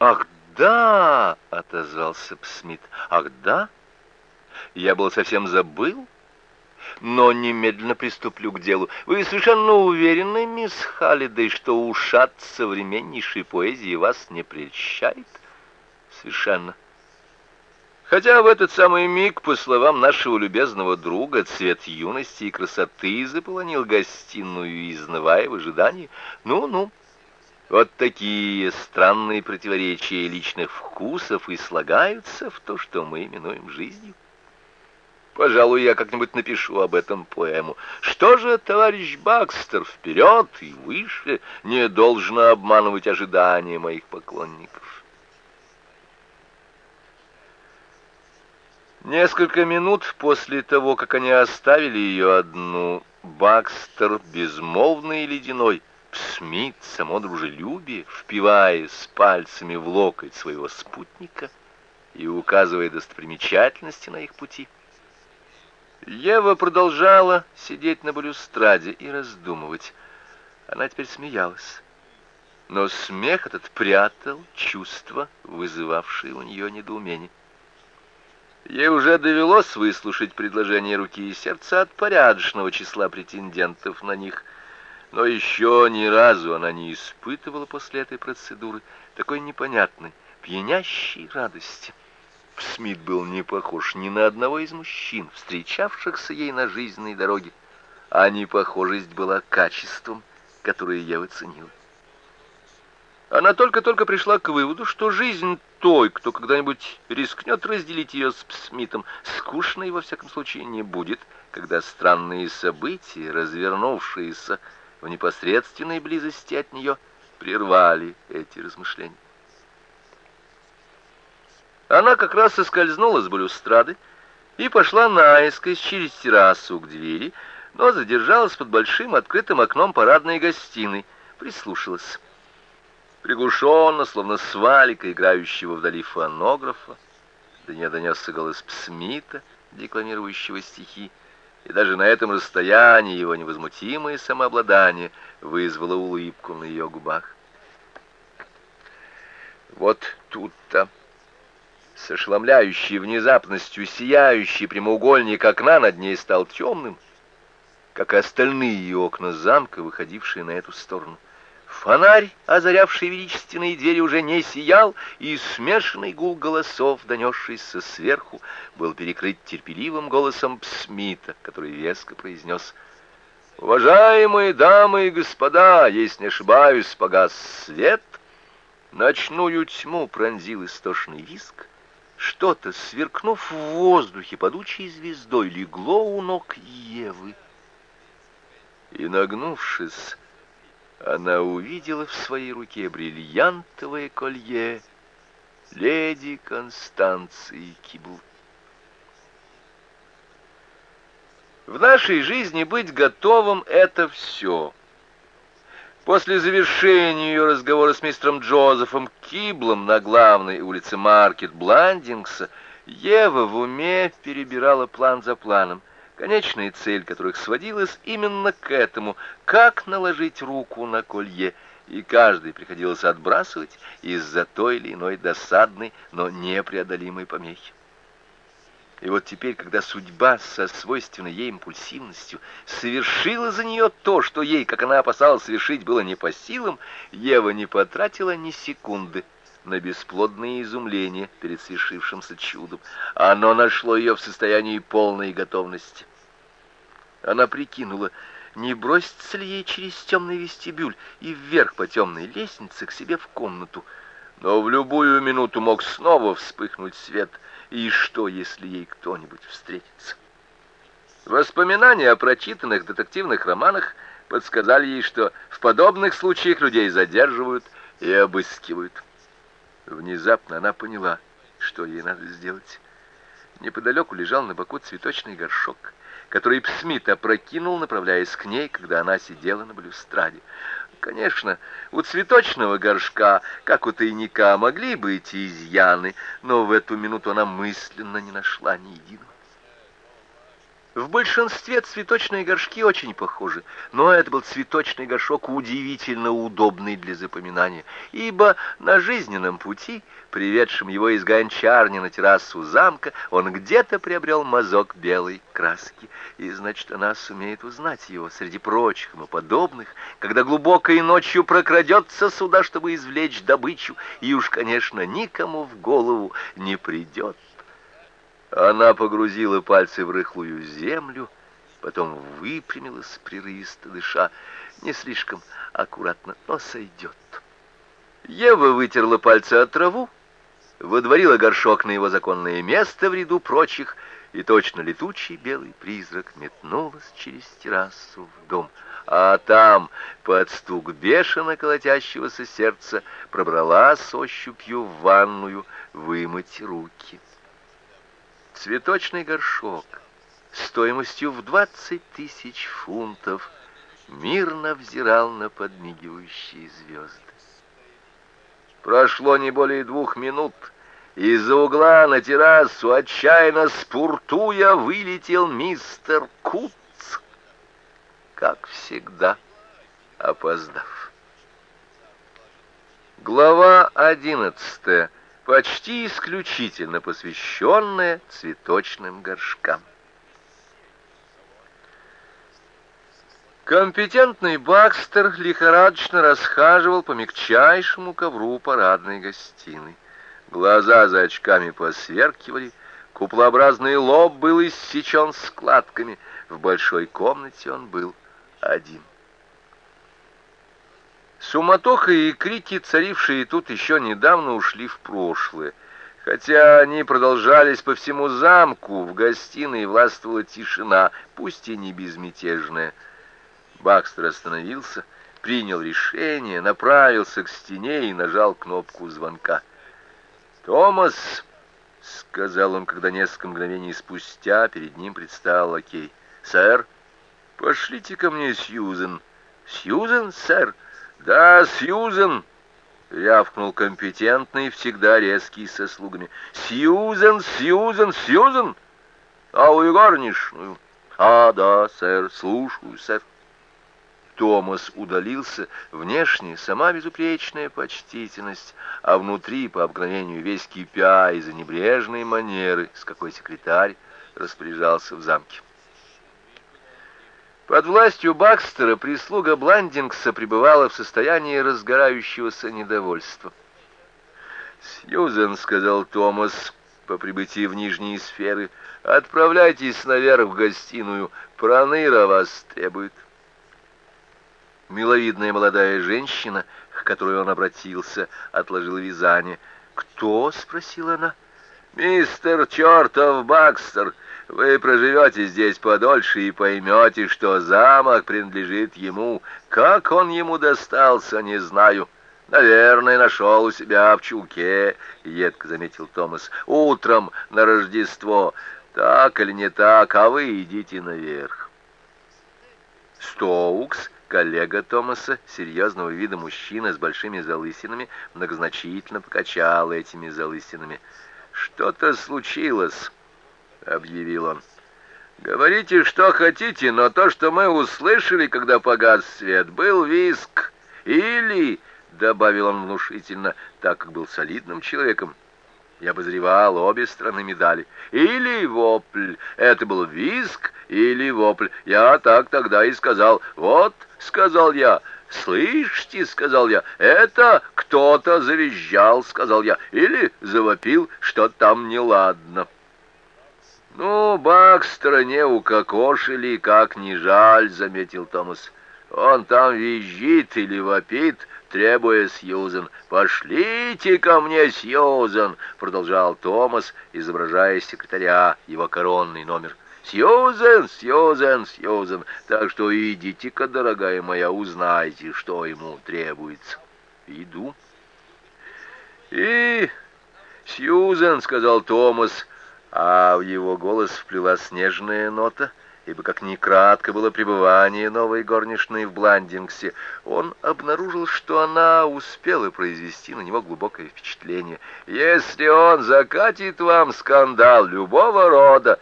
«Ах, да!» — отозвался Псмит. «Ах, да? Я был совсем забыл, но немедленно приступлю к делу. Вы совершенно уверены, мисс Халлидей, что ушат современнейшей поэзии вас не прельщает?» «Совершенно». Хотя в этот самый миг, по словам нашего любезного друга, цвет юности и красоты заполонил гостиную, изнывая в ожидании. Ну-ну, вот такие странные противоречия личных вкусов и слагаются в то, что мы именуем жизнью. Пожалуй, я как-нибудь напишу об этом поэму. Что же, товарищ Бакстер, вперед и выше, не должно обманывать ожидания моих поклонников. Несколько минут после того, как они оставили ее одну, Бакстер, безмолвный и ледяной, Смит, само дружелюбие, впиваясь пальцами в локоть своего спутника и указывая достопримечательности на их пути. Ева продолжала сидеть на балюстраде и раздумывать. Она теперь смеялась. Но смех этот прятал чувства, вызывавшие у нее недоумение. Ей уже довелось выслушать предложение руки и сердца от порядочного числа претендентов на них — но еще ни разу она не испытывала после этой процедуры такой непонятной, пьянящей радости. Смит был не похож ни на одного из мужчин, встречавшихся ей на жизненной дороге, а непохожесть была качеством, которое я оценила. Она только-только пришла к выводу, что жизнь той, кто когда-нибудь рискнет разделить ее с Смитом, скучной во всяком случае не будет, когда странные события, развернувшиеся в непосредственной близости от нее прервали эти размышления. Она как раз соскользнула с балюстрады и пошла наискось через террасу к двери, но задержалась под большим открытым окном парадной гостиной, прислушалась. Приглушенно, словно свалика, играющего вдали фонографа, до нее донесся голос Псмита, декламирующего стихи, и даже на этом расстоянии его невозмутимое самообладание вызвало улыбку на ее губах. Вот тут-то, с ошеломляющей внезапностью, сияющий прямоугольник окна над ней стал темным, как и остальные окна замка, выходившие на эту сторону. Фонарь, озарявший величественные двери, уже не сиял, и смешанный гул голосов, донесшийся сверху, был перекрыт терпеливым голосом Смита, который веско произнес «Уважаемые дамы и господа, если не ошибаюсь, погас свет». Ночную тьму пронзил истошный виск. Что-то, сверкнув в воздухе подучей звездой, легло у ног Евы. И, нагнувшись, она увидела в своей руке бриллиантовое колье леди Констанции Кибл. В нашей жизни быть готовым — это все. После завершения ее разговора с мистером Джозефом Киблом на главной улице Маркет Бландингса Ева в уме перебирала план за планом конечная цель которых сводилась именно к этому, как наложить руку на колье, и каждый приходилось отбрасывать из-за той или иной досадной, но непреодолимой помехи. И вот теперь, когда судьба со свойственной ей импульсивностью совершила за нее то, что ей, как она опасалась совершить, было не по силам, Ева не потратила ни секунды на бесплодное изумление перед свершившимся чудом. Оно нашло ее в состоянии полной готовности. Она прикинула, не бросится ли ей через темный вестибюль и вверх по темной лестнице к себе в комнату. Но в любую минуту мог снова вспыхнуть свет, и что, если ей кто-нибудь встретится? Воспоминания о прочитанных детективных романах подсказали ей, что в подобных случаях людей задерживают и обыскивают. Внезапно она поняла, что ей надо сделать. Неподалеку лежал на боку цветочный горшок, который Псмит опрокинул, направляясь к ней, когда она сидела на балюстраде. Конечно, у цветочного горшка, как у тайника, могли быть изъяны, но в эту минуту она мысленно не нашла ни единого. В большинстве цветочные горшки очень похожи, но это был цветочный горшок удивительно удобный для запоминания, ибо на жизненном пути, приведшем его из гончарни на террасу замка, он где-то приобрел мазок белой краски, и, значит, она сумеет узнать его среди прочих ему подобных, когда глубокой ночью прокрадется сюда, чтобы извлечь добычу, и уж, конечно, никому в голову не придет она погрузила пальцы в рыхлую землю, потом выпрямилась, прерывисто дыша, не слишком аккуратно, но сойдет. Ева вытерла пальцы от траву, выдворила горшок на его законное место в ряду прочих, и точно летучий белый призрак метнулась через террасу в дом, а там, под стук бешено колотящегося сердца, пробралась ощупью в ванную вымыть руки цветочный горшок стоимостью в двадцать тысяч фунтов мирно взирал на подмигивающие звезды. Прошло не более двух минут, и из-за угла на террасу, отчаянно спуртуя, вылетел мистер Куц, как всегда, опоздав. Глава одиннадцатая почти исключительно посвященная цветочным горшкам. Компетентный Бакстер лихорадочно расхаживал по мягчайшему ковру парадной гостиной. Глаза за очками посверкивали, куплообразный лоб был иссечен складками. В большой комнате он был один. Суматоха и крики, царившие тут еще недавно, ушли в прошлое. Хотя они продолжались по всему замку, в гостиной властвовала тишина, пусть и не безмятежная. Бакстер остановился, принял решение, направился к стене и нажал кнопку звонка. «Томас!» — сказал он, когда несколько мгновений спустя перед ним предстал лакей. «Сэр, пошлите ко мне Сьюзен». «Сьюзен, сэр?» «Да, Сьюзен!» — рявкнул компетентный, всегда резкий со слугами. «Сьюзен, Сьюзен, Сьюзен! А у горничную?» «А, да, сэр, слушаю, сэр». Томас удалился, внешне сама безупречная почтительность, а внутри, по обыкновению, весь кипя из-за небрежной манеры, с какой секретарь распоряжался в замке. Под властью Бакстера прислуга Бландингса пребывала в состоянии разгорающегося недовольства. «Сьюзен», — сказал Томас по прибытии в нижние сферы, — «отправляйтесь наверх в гостиную, Проныра вас требует». Миловидная молодая женщина, к которой он обратился, отложила вязание. «Кто?» — спросила она. «Мистер чертов Бакстер!» Вы проживете здесь подольше и поймете, что замок принадлежит ему. Как он ему достался, не знаю. Наверное, нашел у себя в чулке, — едко заметил Томас, — утром на Рождество. Так или не так, а вы идите наверх. Стоукс, коллега Томаса, серьезного вида мужчина с большими залысинами, многозначительно покачал этими залысинами. Что-то случилось объявил он. «Говорите, что хотите, но то, что мы услышали, когда погас свет, был виск. Или, — добавил он внушительно, так как был солидным человеком, я обозревал обе стороны медали, — или вопль. Это был виск или вопль. Я так тогда и сказал. Вот, — сказал я, — «Слышите?» — сказал я. «Это кто-то завизжал», — сказал я. «Или завопил, что там неладно». «Ну, Бакстера не укокошили, как не жаль», — заметил Томас. «Он там визжит или вопит, требуя Сьюзен. «Пошлите ко мне, Сьюзен!» — продолжал Томас, изображая секретаря, его коронный номер. «Сьюзен, Сьюзен, Сьюзен! Так что идите-ка, дорогая моя, узнайте, что ему требуется». «Иду». «И...» «Сьюзен», — сказал Томас, — а в его голос вплела снежная нота, ибо как ни кратко было пребывание новой горничной в Бландингсе, он обнаружил, что она успела произвести на него глубокое впечатление. «Если он закатит вам скандал любого рода,